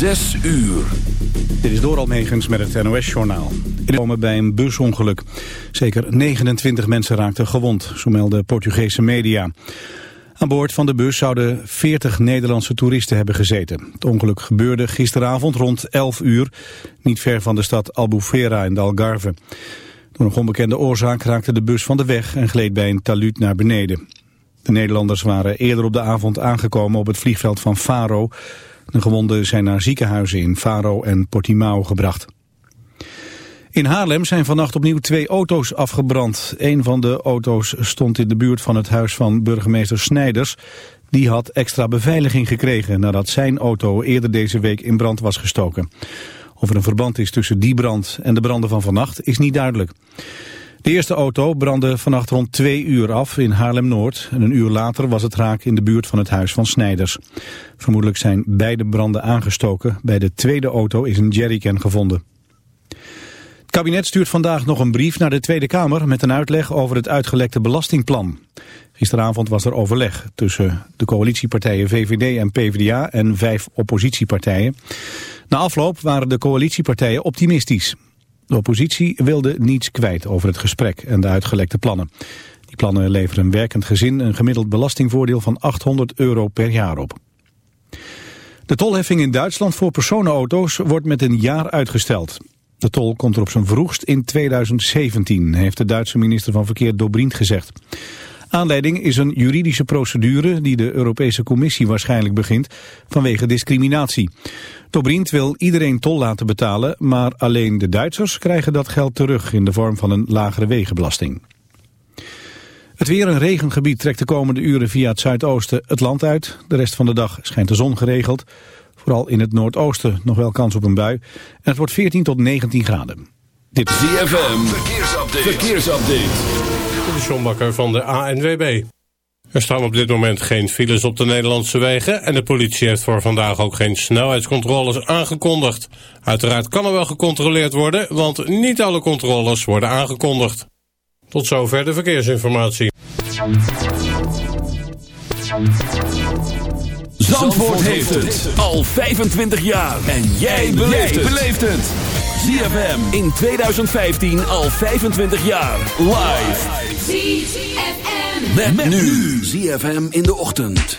Zes uur. Dit is door Almegens met het NOS-journaal. komen bij een busongeluk. Zeker 29 mensen raakten gewond, zo melden Portugese media. Aan boord van de bus zouden 40 Nederlandse toeristen hebben gezeten. Het ongeluk gebeurde gisteravond rond 11 uur, niet ver van de stad Albufeira in de Algarve. Door een onbekende oorzaak raakte de bus van de weg en gleed bij een taluut naar beneden. De Nederlanders waren eerder op de avond aangekomen op het vliegveld van Faro... De gewonden zijn naar ziekenhuizen in Faro en Portimao gebracht. In Haarlem zijn vannacht opnieuw twee auto's afgebrand. Een van de auto's stond in de buurt van het huis van burgemeester Snijders. Die had extra beveiliging gekregen nadat zijn auto eerder deze week in brand was gestoken. Of er een verband is tussen die brand en de branden van vannacht is niet duidelijk. De eerste auto brandde vannacht rond twee uur af in Haarlem-Noord. En een uur later was het raak in de buurt van het huis van Snijders. Vermoedelijk zijn beide branden aangestoken. Bij de tweede auto is een jerrycan gevonden. Het kabinet stuurt vandaag nog een brief naar de Tweede Kamer... met een uitleg over het uitgelekte belastingplan. Gisteravond was er overleg tussen de coalitiepartijen VVD en PvdA... en vijf oppositiepartijen. Na afloop waren de coalitiepartijen optimistisch. De oppositie wilde niets kwijt over het gesprek en de uitgelekte plannen. Die plannen leveren een werkend gezin een gemiddeld belastingvoordeel van 800 euro per jaar op. De tolheffing in Duitsland voor personenauto's wordt met een jaar uitgesteld. De tol komt er op zijn vroegst in 2017, heeft de Duitse minister van Verkeer Dobrindt gezegd. Aanleiding is een juridische procedure die de Europese Commissie waarschijnlijk begint vanwege discriminatie. Tobrient wil iedereen tol laten betalen, maar alleen de Duitsers krijgen dat geld terug in de vorm van een lagere wegenbelasting. Het weer een regengebied trekt de komende uren via het zuidoosten het land uit. De rest van de dag schijnt de zon geregeld. Vooral in het noordoosten nog wel kans op een bui. En het wordt 14 tot 19 graden. Dit is ZFM, verkeersupdate. verkeersupdate. De Sjombakker van de ANWB. Er staan op dit moment geen files op de Nederlandse wegen... en de politie heeft voor vandaag ook geen snelheidscontroles aangekondigd. Uiteraard kan er wel gecontroleerd worden... want niet alle controles worden aangekondigd. Tot zover de verkeersinformatie. Zandvoort heeft het al 25 jaar. En jij beleeft het. ZFM in 2015 al 25 jaar. Live. ZFM. Met, met nu. ZFM in de ochtend.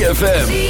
ZFM.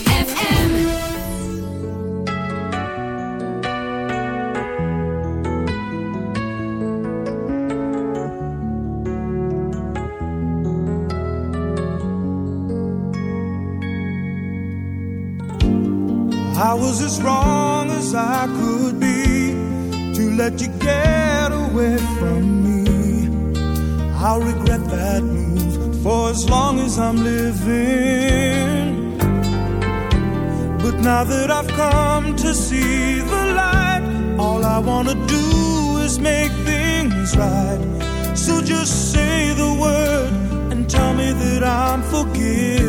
I'm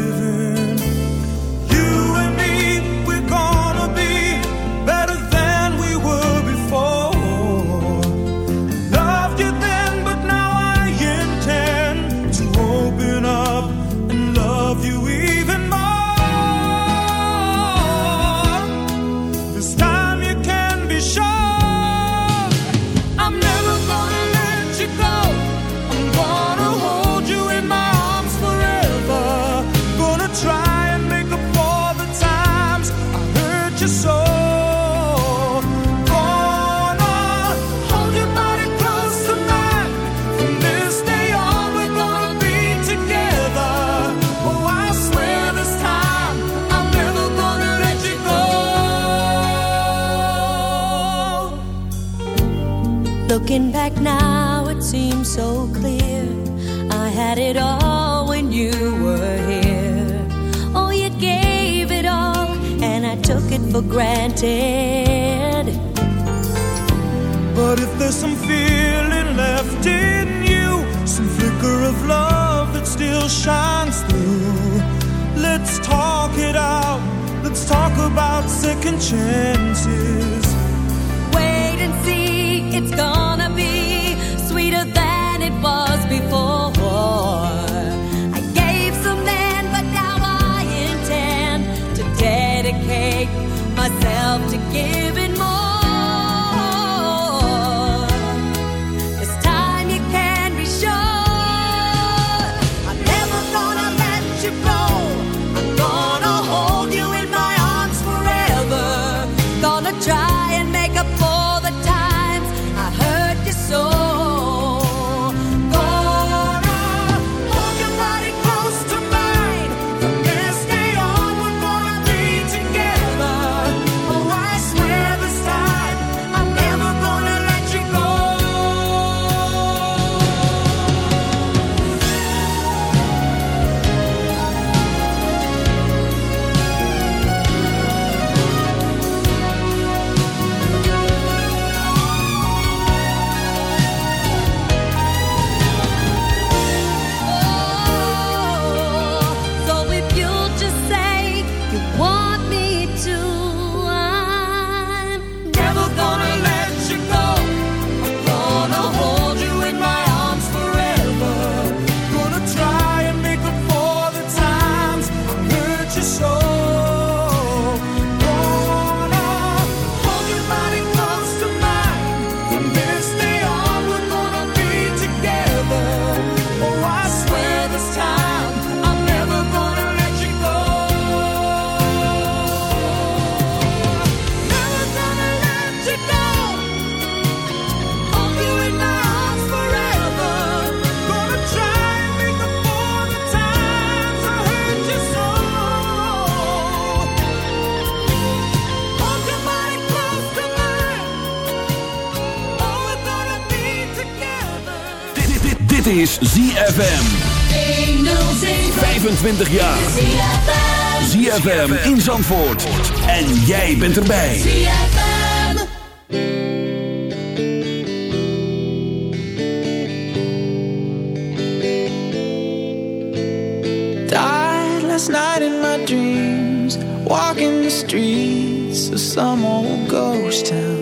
for granted. But if there's some feeling left in you, some flicker of love that still shines through, let's talk it out. Let's talk about second chances. Wait and see, it's gonna be sweeter than it was try. ZFM. 25 jaar. ZFM in Zandvoort. En jij bent erbij. ZFM. Died last night in my dreams. Walking the streets of some old ghost town.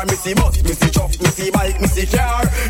car, me see bus, me see truck, me see bike, me see car.